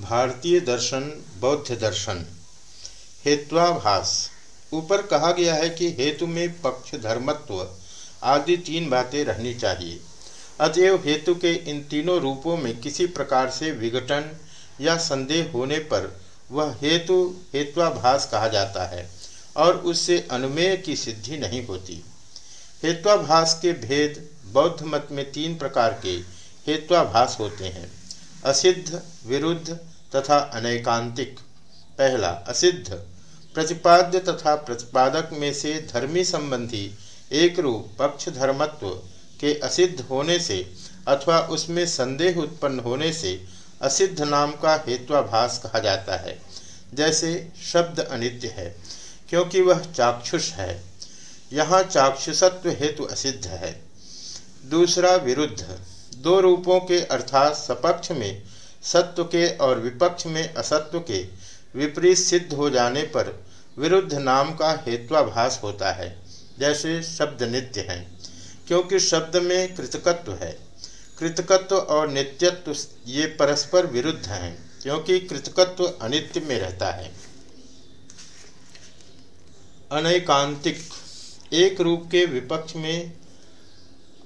भारतीय दर्शन, बौद्ध दर्शन। हेत्वाभास। ऊपर कहा गया है कि हेतु में पक्ष, धर्मत्व आदि तीन बातें रहनी चाहिए। अतएव हेतु के इन तीनों रूपों में किसी प्रकार से विघटन या संदेह होने पर वह हेतु, हेत्वाभास कहा जाता है और उससे अनुमेय की सिद्धि नहीं होती। हेत्वाभास के भेद बौद्ध मत में तीन प्रकार के हेत्वाभास होते हैं। असिद्ध, विरुद्ध तथा अनैकांतिक। पहला, असिद्ध। प्रतिपाद्य तथा प्रतिपादक में से धर्मी संबंधी एक रूप पक्ष धर्मत्व के असिद्ध होने से अथवा उसमें संदेह उत्पन्न होने से असिद्ध नाम का हेत्वाभास कहा जाता है। जैसे, शब्द अनित्य है, क्योंकि वह चाक्षुष है। यहाँ चाक्षुषत्व हेतु असिद्ध है। दूसरा, विरुद्ध। दो रूपों के अर्थात सपक्ष में सत्व के और विपक्ष में असत्व के विपरीत सिद्ध हो जाने पर विरुद्ध नाम का हेत्वाभास होता है, जैसे शब्द नित्य है, क्योंकि शब्द में कृतकत्व है। कृतकत्व और नित्यत्व ये परस्पर विरुद्ध हैं, क्योंकि कृतकत्व अनित्य में रहता है। अनैकांतिक, एक रूप के विपक्ष में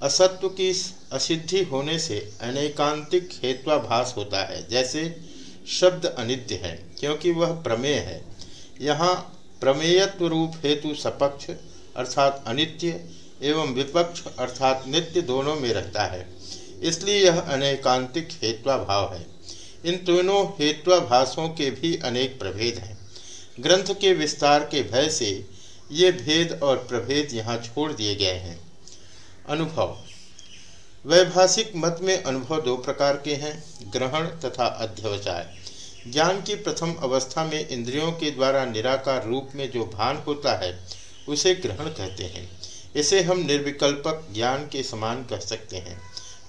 असत्व की असिद्धि होने से अनेकांतिक हेत्वाभास होता है, जैसे शब्द अनित्य है, क्योंकि वह प्रमेय है। यहाँ प्रमेयत्व रूप हेतु सपक्ष अर्थात अनित्य एवं विपक्ष अर्थात नित्य दोनों में रहता है। इसलिए यह अनेकांतिक हेत्वाभाव है। इन दोनों हेत्वाभासों के भी अनेक प्रभेद हैं। ग्रंथ के विस्तार के भय से ये भेद और प्रभेद यहाँ छोड़ दिए गए हैं। अनुभव। वैभाषिक मत में अनुभव दो प्रकार के हैं, ग्रहण तथा अध्यवसाय। ज्ञान की प्रथम अवस्था में इंद्रियों के द्वारा निराकार रूप में जो भान होता है, उसे ग्रहण कहते हैं। इसे हम निर्विकल्पक ज्ञान के समान कह सकते हैं।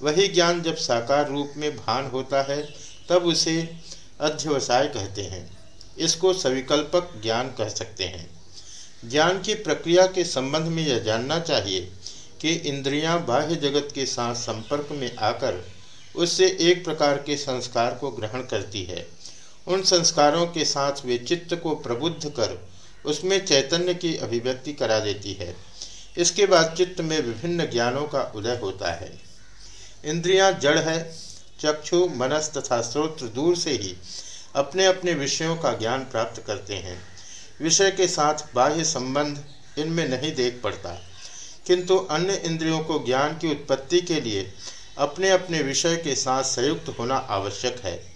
वही ज्ञान जब साकार रूप में भान होता है, तब उसे अध्यवसाय कहते हैं। इसको सविकल्पक ज्ञान कह सकते हैं। ज्ञान की प्रक्रिया के संबंध में यह जानना चाहिए कि इंद्रियाँ बाह्य जगत के साथ संपर्क में आकर उससे एक प्रकार के संस्कार को ग्रहण करती है। उन संस्कारों के साथ वे चित्त को प्रबुद्ध कर उसमें चैतन्य की अभिव्यक्ति करा देती है। इसके बाद चित्त में विभिन्न ज्ञानों का उदय होता है। इंद्रियाँ जड़ है, चक्षु, मनस तथा स्रोत्र दूर से ही अपने अपने विषयों का ज्ञान प्राप्त करते हैं। विषय के साथ बाह्य संबंध इनमें नहीं देख पड़ता। किंतु अन्य इंद्रियों को ज्ञान की उत्पत्ति के लिए अपने अपने विषय के साथ संयुक्त होना आवश्यक है।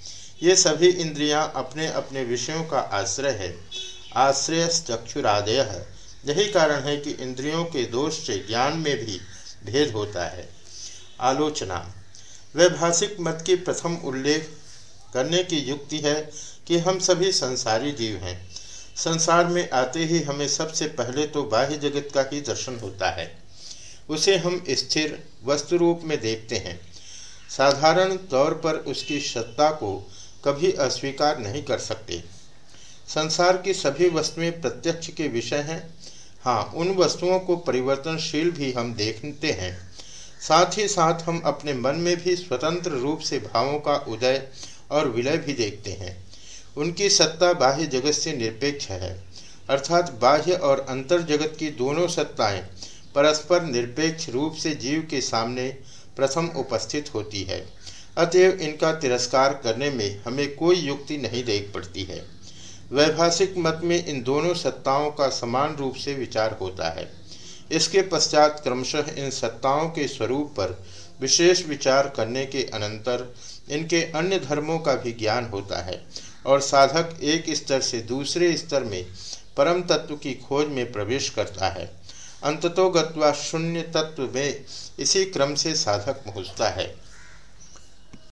ये सभी इंद्रियाँ अपने अपने विषयों का आश्रय है। आश्रय चक्षुरादय। है यही कारण है कि इंद्रियों के दोष से ज्ञान में भी भेद होता है। आलोचना। वैभाषिक मत की प्रथम उल्लेख करने की युक्ति है कि हम सभी संसारी जीव हैं। संसार में आते ही हमें सबसे पहले तो बाह्य जगत का ही दर्शन होता है। उसे हम स्थिर वस्तु रूप में देखते हैं। साधारण तौर पर उसकी सत्ता को कभी अस्वीकार नहीं कर सकते। संसार की सभी वस्तुएँ प्रत्यक्ष के विषय हैं। हाँ उन वस्तुओं को परिवर्तनशील भी हम देखते हैं। साथ ही साथ हम अपने मन में भी स्वतंत्र रूप से भावों का उदय और विलय भी देखते हैं। उनकी सत्ता बाह्य जगत से निरपेक्ष है। अर्थात बाह्य और अंतर जगत की दोनों सत्ताएँ परस्पर निरपेक्ष रूप से जीव के सामने प्रथम उपस्थित होती है। अतएव इनका तिरस्कार करने में हमें कोई युक्ति नहीं देख पड़ती है। वैभाषिक मत में इन दोनों सत्ताओं का समान रूप से विचार होता है। इसके पश्चात क्रमशः इन सत्ताओं के स्वरूप पर विशेष विचार करने के अनंतर इनके अन्य धर्मों का भी ज्ञान होता है। और साधक एक स्तर से दूसरे स्तर में परम तत्व की खोज में प्रवेश करता है। अंततोगत्वा शून्य तत्व में इसी क्रम से साधक पहुँचता है।